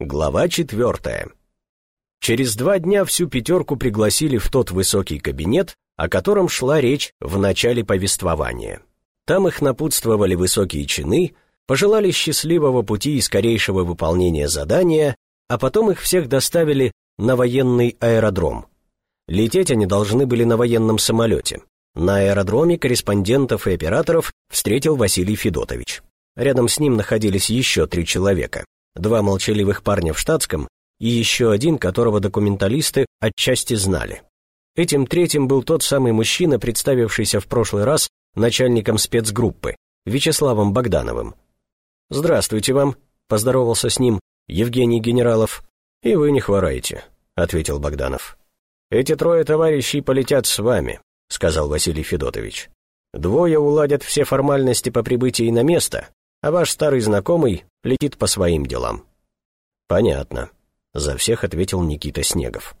Глава четвертая. Через два дня всю пятерку пригласили в тот высокий кабинет, о котором шла речь в начале повествования. Там их напутствовали высокие чины, пожелали счастливого пути и скорейшего выполнения задания, а потом их всех доставили на военный аэродром. Лететь они должны были на военном самолете. На аэродроме корреспондентов и операторов встретил Василий Федотович. Рядом с ним находились еще три человека два молчаливых парня в штатском и еще один, которого документалисты отчасти знали. Этим третьим был тот самый мужчина, представившийся в прошлый раз начальником спецгруппы, Вячеславом Богдановым. «Здравствуйте вам», — поздоровался с ним Евгений Генералов. «И вы не хвораете», — ответил Богданов. «Эти трое товарищей полетят с вами», — сказал Василий Федотович. «Двое уладят все формальности по прибытии на место, а ваш старый знакомый летит по своим делам». «Понятно», — за всех ответил Никита Снегов.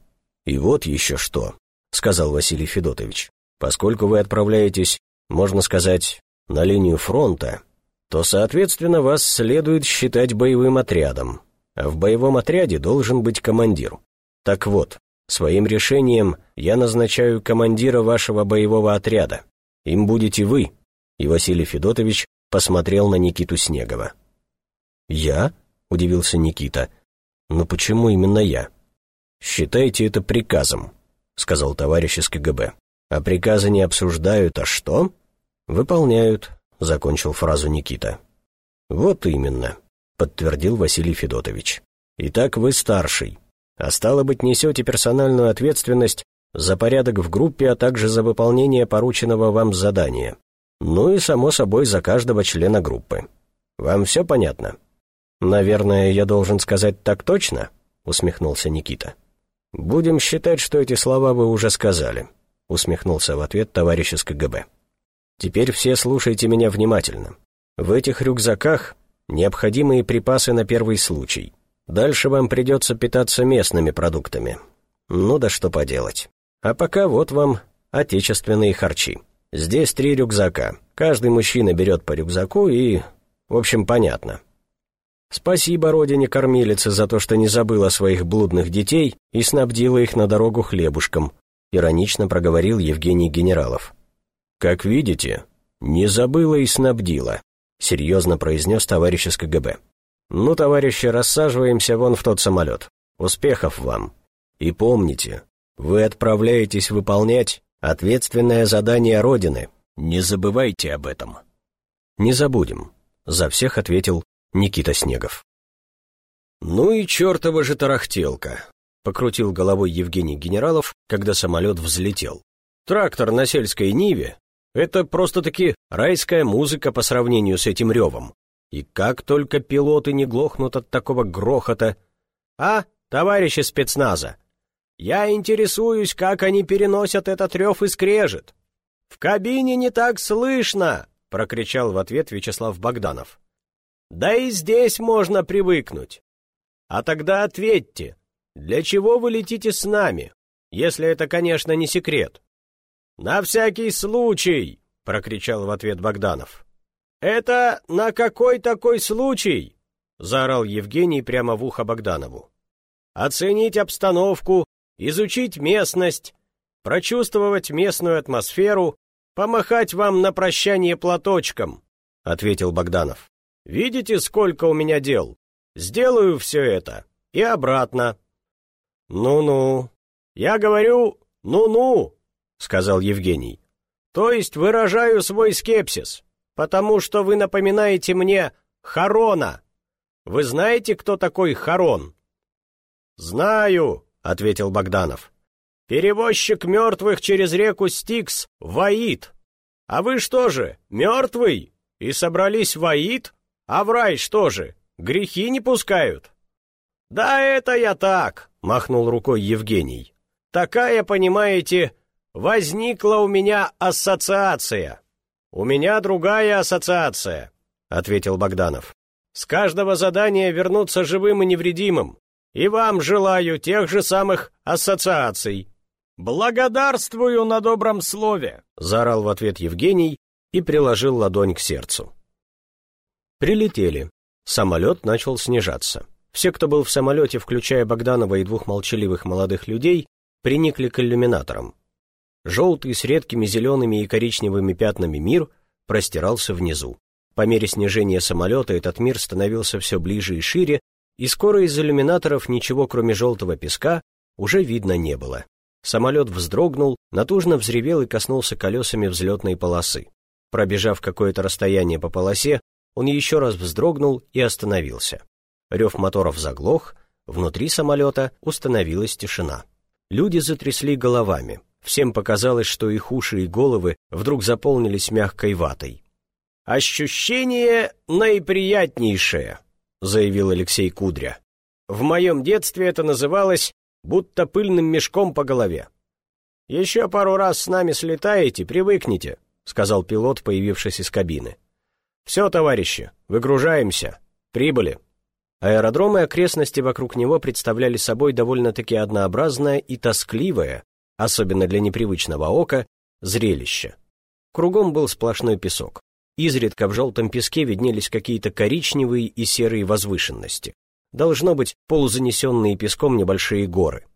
«И вот еще что», — сказал Василий Федотович. «Поскольку вы отправляетесь, можно сказать, на линию фронта, то, соответственно, вас следует считать боевым отрядом, а в боевом отряде должен быть командир. Так вот, своим решением я назначаю командира вашего боевого отряда. Им будете вы». И Василий Федотович посмотрел на Никиту Снегова. «Я?» — удивился Никита. «Но почему именно я?» «Считайте это приказом», — сказал товарищ из КГБ. «А приказы не обсуждают, а что?» «Выполняют», — закончил фразу Никита. «Вот именно», — подтвердил Василий Федотович. «Итак, вы старший, а стало быть, несете персональную ответственность за порядок в группе, а также за выполнение порученного вам задания. Ну и, само собой, за каждого члена группы. Вам все понятно?» «Наверное, я должен сказать так точно?» — усмехнулся Никита. «Будем считать, что эти слова вы уже сказали», — усмехнулся в ответ товарищ из КГБ. «Теперь все слушайте меня внимательно. В этих рюкзаках необходимые припасы на первый случай. Дальше вам придется питаться местными продуктами. Ну да что поделать. А пока вот вам отечественные харчи». Здесь три рюкзака. Каждый мужчина берет по рюкзаку и... В общем, понятно. Спасибо родине-кормилице за то, что не забыла своих блудных детей и снабдила их на дорогу хлебушком, иронично проговорил Евгений Генералов. Как видите, не забыла и снабдила, серьезно произнес товарищ из КГБ. Ну, товарищи, рассаживаемся вон в тот самолет. Успехов вам. И помните, вы отправляетесь выполнять Ответственное задание Родины. Не забывайте об этом. Не забудем, за всех ответил Никита Снегов. Ну и чертова же тарахтелка, покрутил головой Евгений Генералов, когда самолет взлетел. Трактор на сельской Ниве — это просто-таки райская музыка по сравнению с этим ревом. И как только пилоты не глохнут от такого грохота... А, товарищи спецназа, я интересуюсь, как они переносят этот рев и скрежет. В кабине не так слышно, прокричал в ответ Вячеслав Богданов. Да и здесь можно привыкнуть. А тогда ответьте, для чего вы летите с нами, если это, конечно, не секрет? На всякий случай, прокричал в ответ Богданов. Это на какой такой случай? заорал Евгений прямо в ухо Богданову. Оценить обстановку изучить местность, прочувствовать местную атмосферу, помахать вам на прощание платочком», — ответил Богданов. «Видите, сколько у меня дел? Сделаю все это. И обратно». «Ну-ну». «Я говорю, ну-ну», — сказал Евгений. «То есть выражаю свой скепсис, потому что вы напоминаете мне Харона. Вы знаете, кто такой Харон?» «Знаю», — ответил Богданов. «Перевозчик мертвых через реку Стикс — Ваид. А вы что же, мертвый? И собрались в? А в рай что же, грехи не пускают?» «Да это я так», — махнул рукой Евгений. «Такая, понимаете, возникла у меня ассоциация». «У меня другая ассоциация», — ответил Богданов. «С каждого задания вернуться живым и невредимым. И вам желаю тех же самых ассоциаций. Благодарствую на добром слове, заорал в ответ Евгений и приложил ладонь к сердцу. Прилетели. Самолет начал снижаться. Все, кто был в самолете, включая Богданова и двух молчаливых молодых людей, приникли к иллюминаторам. Желтый с редкими зелеными и коричневыми пятнами мир простирался внизу. По мере снижения самолета этот мир становился все ближе и шире, и скоро из иллюминаторов ничего, кроме желтого песка, уже видно не было. Самолет вздрогнул, натужно взревел и коснулся колесами взлетной полосы. Пробежав какое-то расстояние по полосе, он еще раз вздрогнул и остановился. Рев моторов заглох, внутри самолета установилась тишина. Люди затрясли головами. Всем показалось, что их уши и головы вдруг заполнились мягкой ватой. «Ощущение наиприятнейшее», — заявил Алексей Кудря. «В моем детстве это называлось будто пыльным мешком по голове. «Еще пару раз с нами слетаете, привыкните», — сказал пилот, появившись из кабины. «Все, товарищи, выгружаемся. Прибыли». Аэродром и окрестности вокруг него представляли собой довольно-таки однообразное и тоскливое, особенно для непривычного ока, зрелище. Кругом был сплошной песок. Изредка в желтом песке виднелись какие-то коричневые и серые возвышенности. Должно быть полузанесенные песком небольшие горы.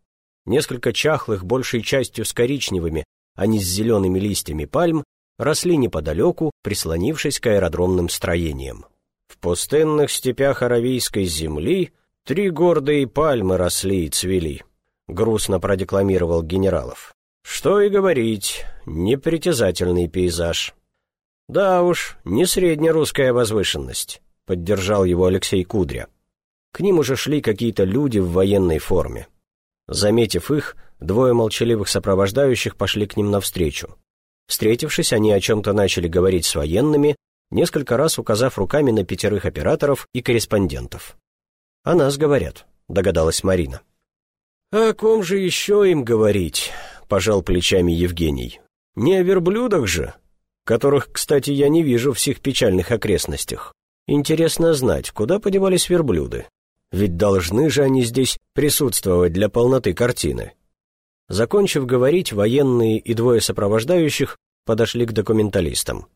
Несколько чахлых, большей частью с коричневыми, а не с зелеными листьями пальм, росли неподалеку, прислонившись к аэродромным строениям. В пустынных степях Аравийской земли три гордые пальмы росли и цвели, грустно продекламировал генералов. Что и говорить, непритязательный пейзаж. Да уж, не среднерусская возвышенность, поддержал его Алексей Кудря. К ним уже шли какие-то люди в военной форме. Заметив их, двое молчаливых сопровождающих пошли к ним навстречу. Встретившись, они о чем-то начали говорить с военными, несколько раз указав руками на пятерых операторов и корреспондентов. «О нас говорят», — догадалась Марина. «А «О ком же еще им говорить?» — пожал плечами Евгений. «Не о верблюдах же, которых, кстати, я не вижу в всех печальных окрестностях. Интересно знать, куда подевались верблюды. Ведь должны же они здесь присутствовать для полноты картины. Закончив говорить, военные и двое сопровождающих подошли к документалистам.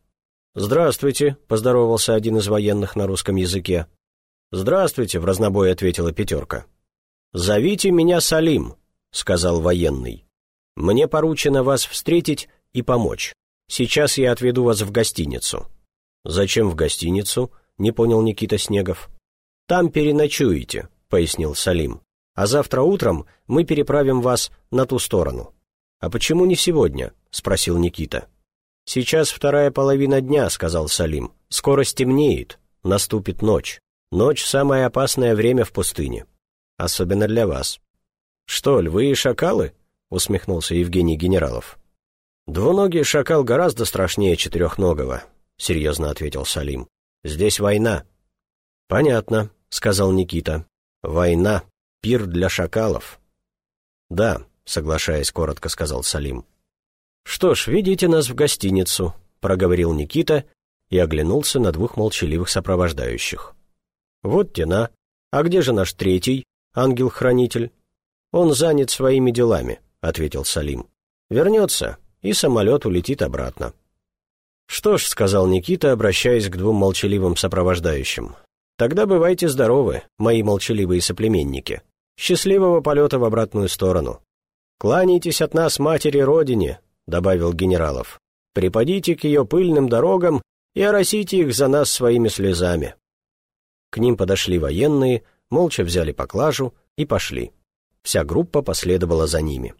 «Здравствуйте», — поздоровался один из военных на русском языке. «Здравствуйте», — в разнобой ответила пятерка. «Зовите меня Салим», — сказал военный. «Мне поручено вас встретить и помочь. Сейчас я отведу вас в гостиницу». «Зачем в гостиницу?» — не понял Никита Снегов. «Там переночуете», — пояснил Салим. «А завтра утром мы переправим вас на ту сторону». «А почему не сегодня?» — спросил Никита. «Сейчас вторая половина дня», — сказал Салим. «Скоро стемнеет, наступит ночь. Ночь — самое опасное время в пустыне. Особенно для вас». «Что, львы и шакалы?» — усмехнулся Евгений Генералов. «Двуногий шакал гораздо страшнее четырехногого», — серьезно ответил Салим. «Здесь война». «Понятно», — сказал Никита. «Война. Пир для шакалов». «Да», — соглашаясь коротко, сказал Салим. «Что ж, ведите нас в гостиницу», — проговорил Никита и оглянулся на двух молчаливых сопровождающих. «Вот тена. А где же наш третий, ангел-хранитель?» «Он занят своими делами», — ответил Салим. «Вернется, и самолет улетит обратно». «Что ж», — сказал Никита, обращаясь к двум молчаливым сопровождающим, Тогда бывайте здоровы, мои молчаливые соплеменники. Счастливого полета в обратную сторону. Кланяйтесь от нас матери Родине, добавил генералов. Припадите к ее пыльным дорогам и оросите их за нас своими слезами. К ним подошли военные, молча взяли поклажу и пошли. Вся группа последовала за ними.